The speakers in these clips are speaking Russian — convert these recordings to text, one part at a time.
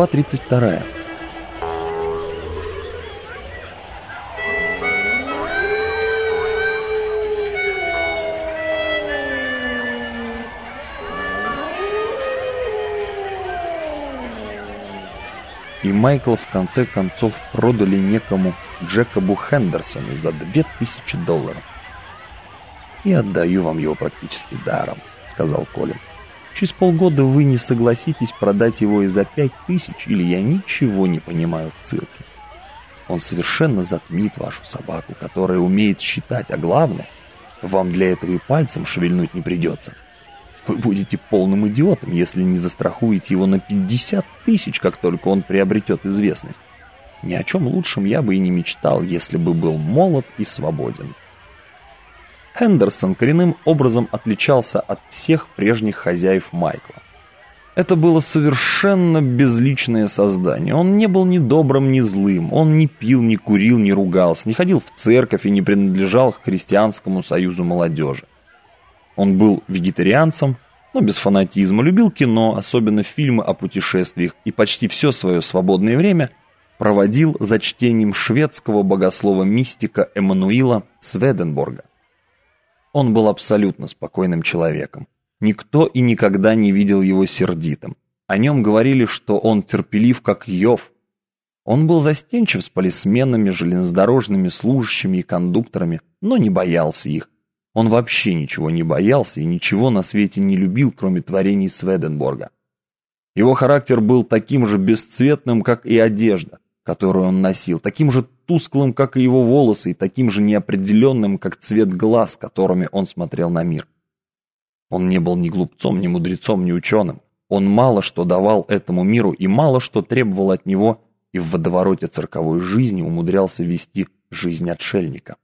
Глава 32. И Майкла в конце концов продали некому Джекобу Хендерсону за 2000 долларов. «И отдаю вам его практически даром», — сказал Коллинз. Через полгода вы не согласитесь продать его и за пять тысяч, или я ничего не понимаю в цирке. Он совершенно затмит вашу собаку, которая умеет считать, а главное, вам для этого и пальцем шевельнуть не придется. Вы будете полным идиотом, если не застрахуете его на 50 тысяч, как только он приобретет известность. Ни о чем лучшем я бы и не мечтал, если бы был молод и свободен. Хендерсон коренным образом отличался от всех прежних хозяев Майкла. Это было совершенно безличное создание. Он не был ни добрым, ни злым. Он не пил, не курил, не ругался, не ходил в церковь и не принадлежал к христианскому союзу молодежи. Он был вегетарианцем, но без фанатизма, любил кино, особенно фильмы о путешествиях, и почти все свое свободное время проводил за чтением шведского богослова-мистика Эммануила Сведенборга. Он был абсолютно спокойным человеком. Никто и никогда не видел его сердитым. О нем говорили, что он терпелив, как Йов. Он был застенчив с полисменами, железнодорожными служащими и кондукторами, но не боялся их. Он вообще ничего не боялся и ничего на свете не любил, кроме творений Сведенборга. Его характер был таким же бесцветным, как и одежда которую он носил, таким же тусклым, как и его волосы, и таким же неопределенным, как цвет глаз, которыми он смотрел на мир. Он не был ни глупцом, ни мудрецом, ни ученым. Он мало что давал этому миру и мало что требовал от него, и в водовороте цирковой жизни умудрялся вести жизнь отшельника.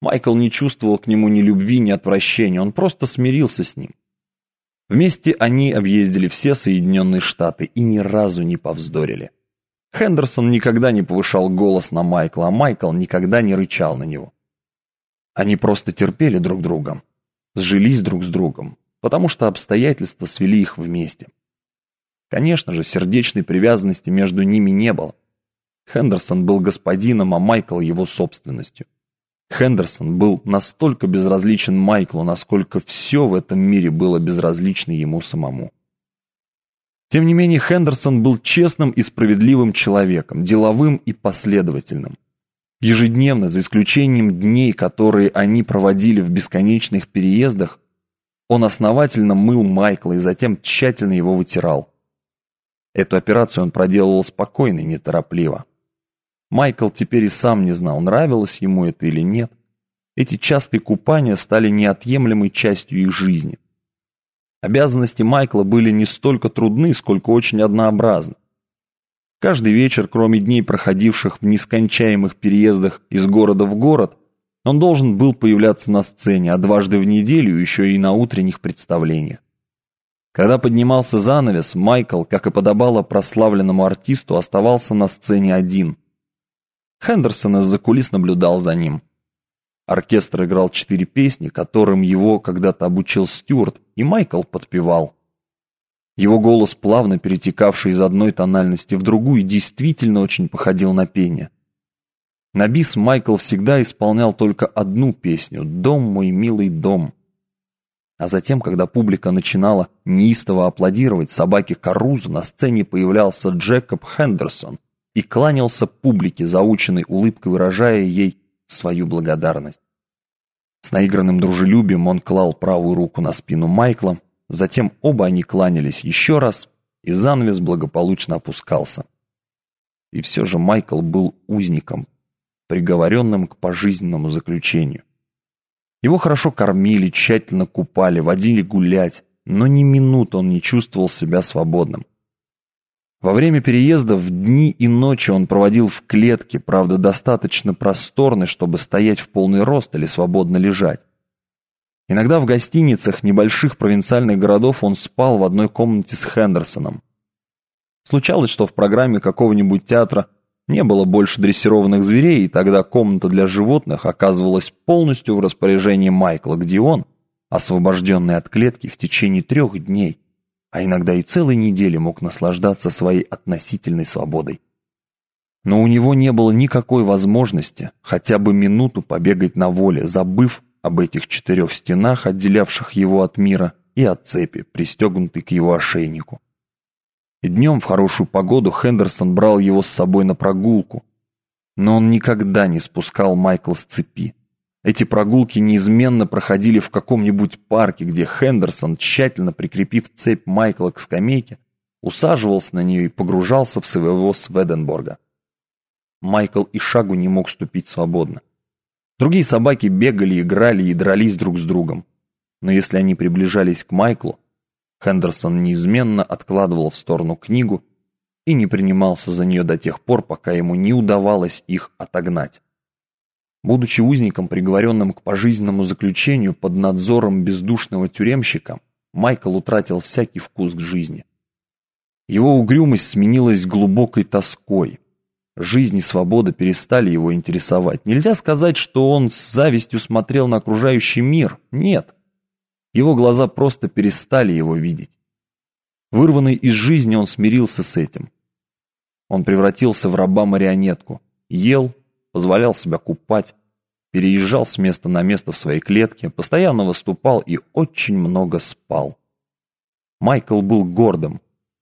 Майкл не чувствовал к нему ни любви, ни отвращения, он просто смирился с ним. Вместе они объездили все Соединенные Штаты и ни разу не повздорили. Хендерсон никогда не повышал голос на Майкла, а Майкл никогда не рычал на него. Они просто терпели друг друга, сжились друг с другом, потому что обстоятельства свели их вместе. Конечно же, сердечной привязанности между ними не было. Хендерсон был господином, а Майкл его собственностью. Хендерсон был настолько безразличен Майклу, насколько все в этом мире было безразлично ему самому. Тем не менее, Хендерсон был честным и справедливым человеком, деловым и последовательным. Ежедневно, за исключением дней, которые они проводили в бесконечных переездах, он основательно мыл Майкла и затем тщательно его вытирал. Эту операцию он проделывал спокойно и неторопливо. Майкл теперь и сам не знал, нравилось ему это или нет. Эти частые купания стали неотъемлемой частью их жизни – Обязанности Майкла были не столько трудны, сколько очень однообразны. Каждый вечер, кроме дней, проходивших в нескончаемых переездах из города в город, он должен был появляться на сцене, а дважды в неделю еще и на утренних представлениях. Когда поднимался занавес, Майкл, как и подобало прославленному артисту, оставался на сцене один. Хендерсон из-за кулис наблюдал за ним. Оркестр играл четыре песни, которым его когда-то обучил Стюарт, и Майкл подпевал. Его голос, плавно перетекавший из одной тональности в другую, действительно очень походил на пение. На бис Майкл всегда исполнял только одну песню «Дом мой милый дом». А затем, когда публика начинала неистово аплодировать собаке Карузу, на сцене появлялся Джекоб Хендерсон и кланялся публике, заученной улыбкой выражая ей свою благодарность. С наигранным дружелюбием он клал правую руку на спину Майкла, затем оба они кланялись еще раз, и занавес благополучно опускался. И все же Майкл был узником, приговоренным к пожизненному заключению. Его хорошо кормили, тщательно купали, водили гулять, но ни минуты он не чувствовал себя свободным. Во время переезда в дни и ночи он проводил в клетке, правда, достаточно просторной, чтобы стоять в полный рост или свободно лежать. Иногда в гостиницах небольших провинциальных городов он спал в одной комнате с Хендерсоном. Случалось, что в программе какого-нибудь театра не было больше дрессированных зверей, и тогда комната для животных оказывалась полностью в распоряжении Майкла, где он, освобожденный от клетки, в течение трех дней, а иногда и целые недели мог наслаждаться своей относительной свободой. Но у него не было никакой возможности хотя бы минуту побегать на воле, забыв об этих четырех стенах, отделявших его от мира, и от цепи, пристегнутой к его ошейнику. И днем в хорошую погоду Хендерсон брал его с собой на прогулку, но он никогда не спускал Майкла с цепи. Эти прогулки неизменно проходили в каком-нибудь парке, где Хендерсон, тщательно прикрепив цепь Майкла к скамейке, усаживался на нее и погружался в своего Сведенборга. Майкл и шагу не мог ступить свободно. Другие собаки бегали, играли и дрались друг с другом. Но если они приближались к Майклу, Хендерсон неизменно откладывал в сторону книгу и не принимался за нее до тех пор, пока ему не удавалось их отогнать. Будучи узником, приговоренным к пожизненному заключению под надзором бездушного тюремщика, Майкл утратил всякий вкус к жизни. Его угрюмость сменилась глубокой тоской. Жизнь и свобода перестали его интересовать. Нельзя сказать, что он с завистью смотрел на окружающий мир. Нет. Его глаза просто перестали его видеть. Вырванный из жизни, он смирился с этим. Он превратился в раба-марионетку. Ел, позволял себя купать, переезжал с места на место в своей клетке, постоянно выступал и очень много спал. Майкл был гордым.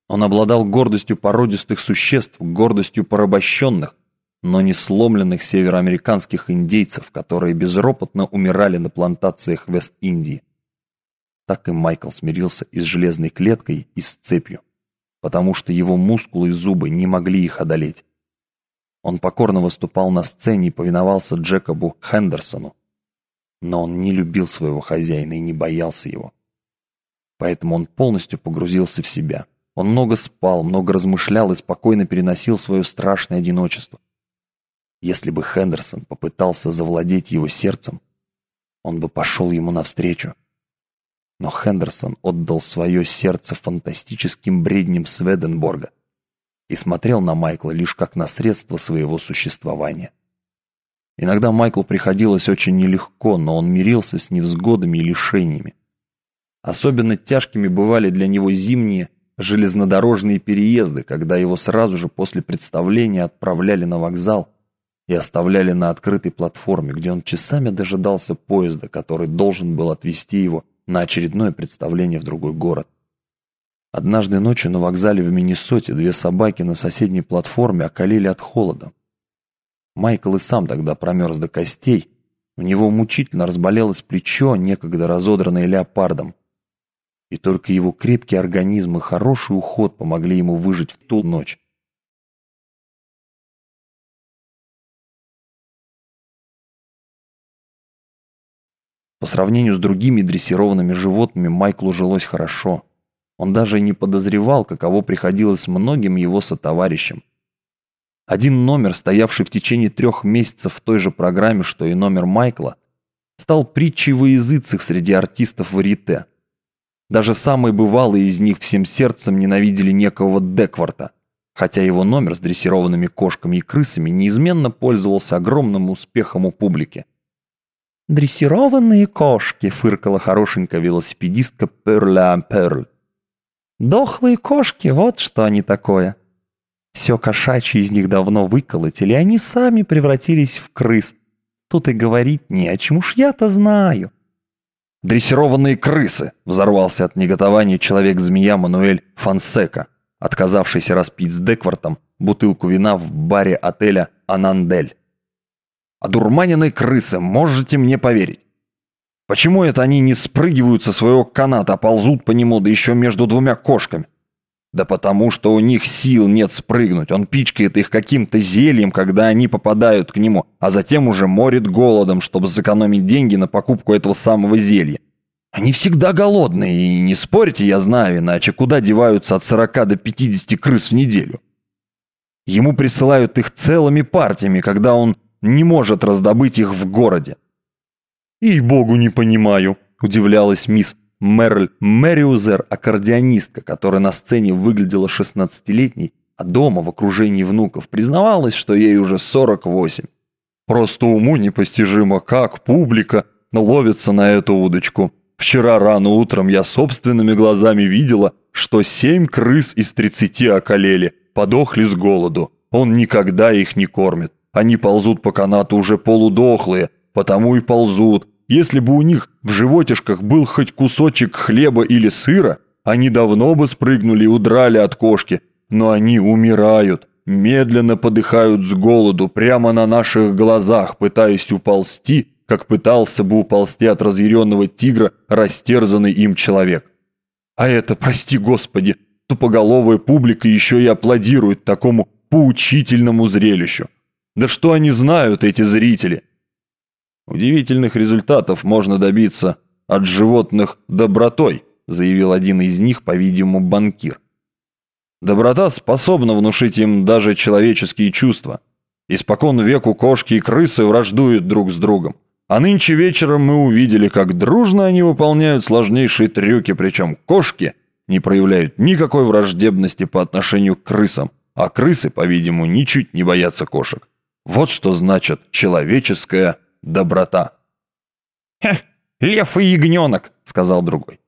Он обладал гордостью породистых существ, гордостью порабощенных, но не сломленных североамериканских индейцев, которые безропотно умирали на плантациях Вест-Индии. Так и Майкл смирился и с железной клеткой, и с цепью, потому что его мускулы и зубы не могли их одолеть. Он покорно выступал на сцене и повиновался Джекобу Хендерсону. Но он не любил своего хозяина и не боялся его. Поэтому он полностью погрузился в себя. Он много спал, много размышлял и спокойно переносил свое страшное одиночество. Если бы Хендерсон попытался завладеть его сердцем, он бы пошел ему навстречу. Но Хендерсон отдал свое сердце фантастическим бредням Сведенборга и смотрел на Майкла лишь как на средство своего существования. Иногда Майклу приходилось очень нелегко, но он мирился с невзгодами и лишениями. Особенно тяжкими бывали для него зимние железнодорожные переезды, когда его сразу же после представления отправляли на вокзал и оставляли на открытой платформе, где он часами дожидался поезда, который должен был отвезти его на очередное представление в другой город. Однажды ночью на вокзале в Миннесоте две собаки на соседней платформе околели от холода. Майкл и сам тогда промерз до костей, у него мучительно разболелось плечо, некогда разодранное леопардом. И только его крепкий организм и хороший уход помогли ему выжить в ту ночь. По сравнению с другими дрессированными животными Майклу жилось хорошо. Он даже не подозревал, каково приходилось многим его сотоварищам. Один номер, стоявший в течение трех месяцев в той же программе, что и номер Майкла, стал притчей во языцах среди артистов варьете. Даже самые бывалые из них всем сердцем ненавидели некого Декварта, хотя его номер с дрессированными кошками и крысами неизменно пользовался огромным успехом у публики. «Дрессированные кошки», — фыркала хорошенькая велосипедистка Перля Перль. Дохлые кошки, вот что они такое. Все кошачьи из них давно выколотили, они сами превратились в крыс. Тут и говорить не о чем уж я-то знаю. «Дрессированные крысы!» — взорвался от неготования человек-змея Мануэль Фансека, отказавшийся распить с Деквартом бутылку вина в баре отеля «Анандель». «Одурманенные крысы, можете мне поверить. Почему это они не спрыгивают со своего каната, а ползут по нему, да еще между двумя кошками? Да потому что у них сил нет спрыгнуть. Он пичкает их каким-то зельем, когда они попадают к нему, а затем уже морит голодом, чтобы сэкономить деньги на покупку этого самого зелья. Они всегда голодные, и не спорите, я знаю, иначе куда деваются от 40 до 50 крыс в неделю? Ему присылают их целыми партиями, когда он не может раздобыть их в городе. «И-богу, не понимаю», – удивлялась мисс Мерль Мэриузер, аккордеонистка, которая на сцене выглядела шестнадцатилетней, а дома в окружении внуков признавалась, что ей уже 48. Просто уму непостижимо, как публика ловится на эту удочку. Вчера рано утром я собственными глазами видела, что семь крыс из тридцати околели, подохли с голоду. Он никогда их не кормит. Они ползут по канату уже полудохлые, потому и ползут. Если бы у них в животишках был хоть кусочек хлеба или сыра, они давно бы спрыгнули и удрали от кошки. Но они умирают, медленно подыхают с голоду прямо на наших глазах, пытаясь уползти как пытался бы уползти от разъяренного тигра растерзанный им человек. А это, прости господи, тупоголовая публика еще и аплодирует такому поучительному зрелищу. Да что они знают, эти зрители? Удивительных результатов можно добиться от животных добротой, заявил один из них, по-видимому, банкир. Доброта способна внушить им даже человеческие чувства. Испокон веку кошки и крысы враждуют друг с другом. А нынче вечером мы увидели, как дружно они выполняют сложнейшие трюки, причем кошки не проявляют никакой враждебности по отношению к крысам, а крысы, по-видимому, ничуть не боятся кошек. Вот что значит человеческая доброта. «Хе, лев и ягненок», — сказал другой.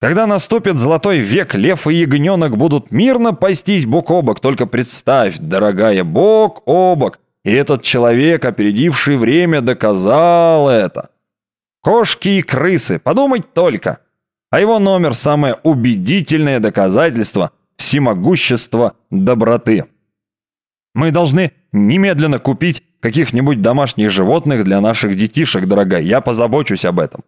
«Когда наступит золотой век, лев и ягненок будут мирно пастись бок о бок. Только представь, дорогая, бок о бок. И этот человек, опередивший время, доказал это. Кошки и крысы, подумать только. А его номер – самое убедительное доказательство всемогущества доброты. Мы должны немедленно купить каких-нибудь домашних животных для наших детишек, дорогая. Я позабочусь об этом.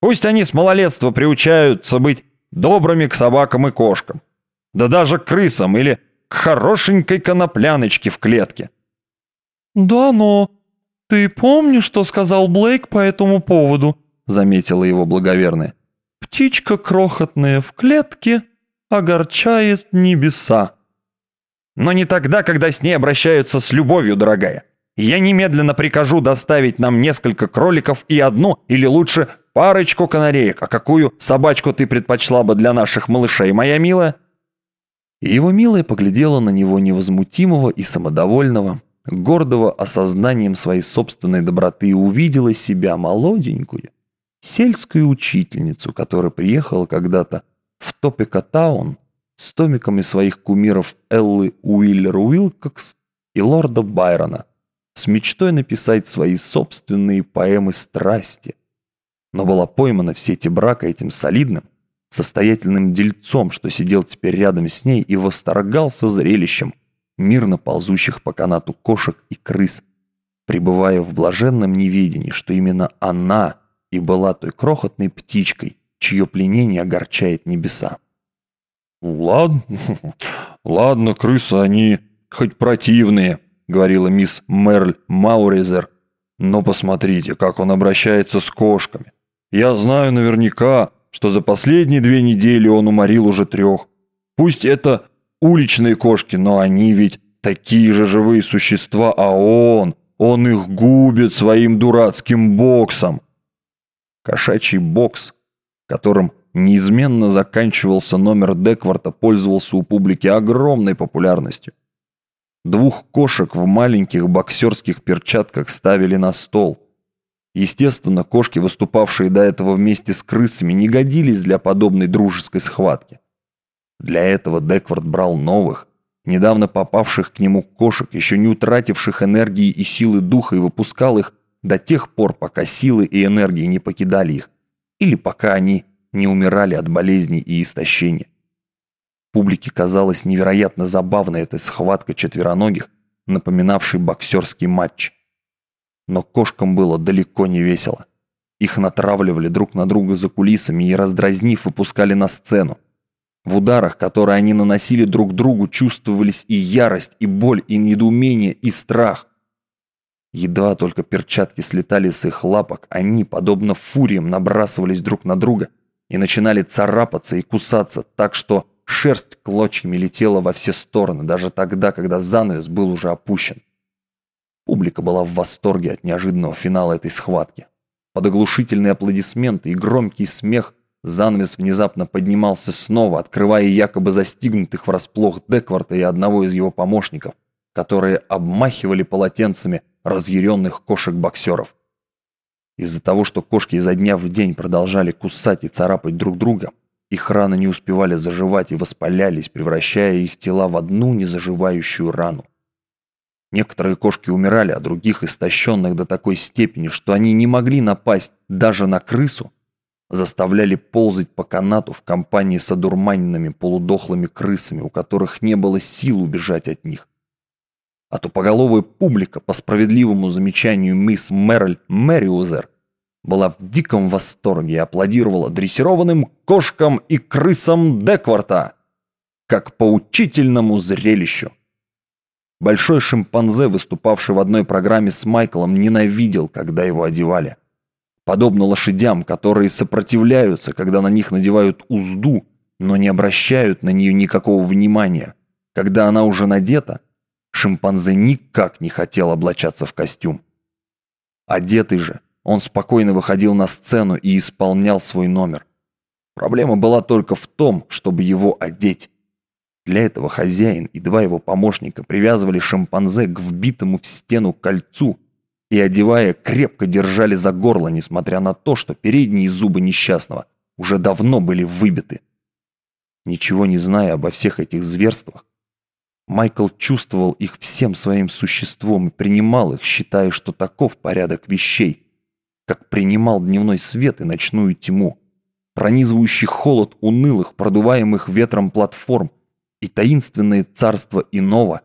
Пусть они с малолетства приучаются быть добрыми к собакам и кошкам. Да даже к крысам или к хорошенькой конопляночке в клетке. «Да, но ты помнишь, что сказал Блейк по этому поводу?» — заметила его благоверная. «Птичка крохотная в клетке огорчает небеса». «Но не тогда, когда с ней обращаются с любовью, дорогая. Я немедленно прикажу доставить нам несколько кроликов и одну, или лучше парочку канареек. А какую собачку ты предпочла бы для наших малышей, моя милая?» И его милая поглядела на него невозмутимого и самодовольного, гордого осознанием своей собственной доброты, увидела себя молоденькую, сельскую учительницу, которая приехала когда-то в Топика-таун с томиками своих кумиров Эллы Уиллер Уилкокс и лорда Байрона, с мечтой написать свои собственные поэмы страсти, но была поймана в сети брака этим солидным, состоятельным дельцом, что сидел теперь рядом с ней и восторгался зрелищем, мирно ползущих по канату кошек и крыс, пребывая в блаженном неведении, что именно она и была той крохотной птичкой, чье пленение огорчает небеса. «Ладно, ладно, крысы, они хоть противные», — говорила мисс Мерль Мауризер. «Но посмотрите, как он обращается с кошками. Я знаю наверняка, что за последние две недели он уморил уже трех. Пусть это уличные кошки, но они ведь такие же живые существа, а он, он их губит своим дурацким боксом. Кошачий бокс, которым неизменно заканчивался номер Декварта, пользовался у публики огромной популярностью. Двух кошек в маленьких боксерских перчатках ставили на стол. Естественно, кошки, выступавшие до этого вместе с крысами, не годились для подобной дружеской схватки. Для этого Деквард брал новых, недавно попавших к нему кошек, еще не утративших энергии и силы духа, и выпускал их до тех пор, пока силы и энергии не покидали их, или пока они не умирали от болезней и истощения. Публике казалась невероятно забавной эта схватка четвероногих, напоминавшей боксерский матч. Но кошкам было далеко не весело. Их натравливали друг на друга за кулисами и, раздразнив, выпускали на сцену. В ударах, которые они наносили друг другу, чувствовались и ярость, и боль, и недоумение, и страх. Едва только перчатки слетали с их лапок, они, подобно фуриям, набрасывались друг на друга и начинали царапаться и кусаться, так что шерсть клочьями летела во все стороны, даже тогда, когда занавес был уже опущен. Публика была в восторге от неожиданного финала этой схватки. Под оглушительные аплодисменты и громкий смех Занавес внезапно поднимался снова, открывая якобы застигнутых врасплох Декварта и одного из его помощников, которые обмахивали полотенцами разъяренных кошек-боксеров. Из-за того, что кошки изо дня в день продолжали кусать и царапать друг друга, их раны не успевали заживать и воспалялись, превращая их тела в одну незаживающую рану. Некоторые кошки умирали, а других истощенных до такой степени, что они не могли напасть даже на крысу, заставляли ползать по канату в компании с одурманенными полудохлыми крысами, у которых не было сил убежать от них. А тупоголовая публика, по справедливому замечанию мисс Мэриль Мэриузер, была в диком восторге и аплодировала дрессированным кошкам и крысам Декварта, как поучительному зрелищу. Большой шимпанзе, выступавший в одной программе с Майклом, ненавидел, когда его одевали. Подобно лошадям, которые сопротивляются, когда на них надевают узду, но не обращают на нее никакого внимания. Когда она уже надета, шимпанзе никак не хотел облачаться в костюм. Одетый же, он спокойно выходил на сцену и исполнял свой номер. Проблема была только в том, чтобы его одеть. Для этого хозяин и два его помощника привязывали шимпанзе к вбитому в стену кольцу и, одевая, крепко держали за горло, несмотря на то, что передние зубы несчастного уже давно были выбиты. Ничего не зная обо всех этих зверствах, Майкл чувствовал их всем своим существом и принимал их, считая, что таков порядок вещей, как принимал дневной свет и ночную тьму, пронизывающий холод унылых, продуваемых ветром платформ, и таинственное царство иного,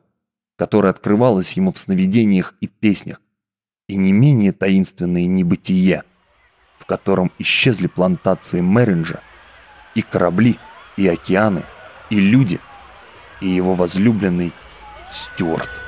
которое открывалось ему в сновидениях и песнях, и не менее таинственное небытие, в котором исчезли плантации Меринджа, и корабли, и океаны, и люди, и его возлюбленный Стюарт.